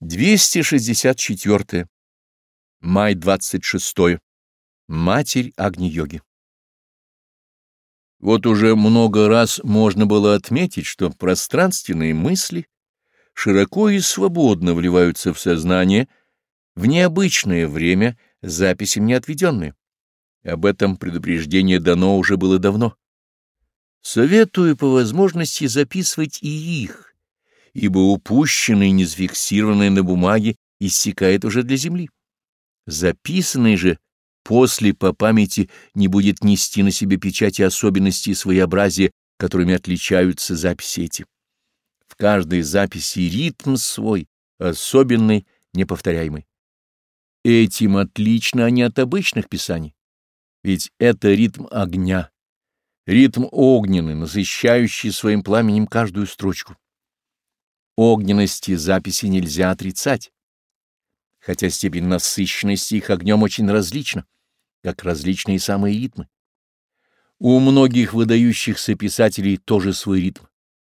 264. Май 26. Матерь Агни-йоги. Вот уже много раз можно было отметить, что пространственные мысли широко и свободно вливаются в сознание в необычное время записям неотведенные. Об этом предупреждение дано уже было давно. Советую по возможности записывать и их, ибо упущенное и не зафиксированное на бумаге иссякает уже для земли. записанный же после по памяти не будет нести на себе печати особенностей и своеобразия, которыми отличаются записи эти. В каждой записи ритм свой, особенный, неповторяемый. Этим отлично они от обычных писаний, ведь это ритм огня, ритм огненный, насыщающий своим пламенем каждую строчку огненности записи нельзя отрицать, хотя степень насыщенности их огнем очень различна, как различные самые ритмы. У многих выдающихся писателей тоже свой ритм,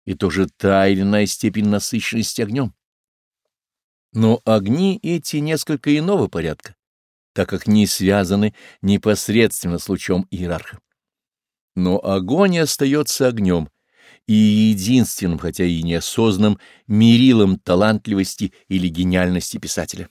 и тоже та или иная степень насыщенности огнем. Но огни эти несколько иного порядка, так как не связаны непосредственно с лучом иерарха. Но огонь остается огнем, и единственным, хотя и неосознанным, мерилом талантливости или гениальности писателя.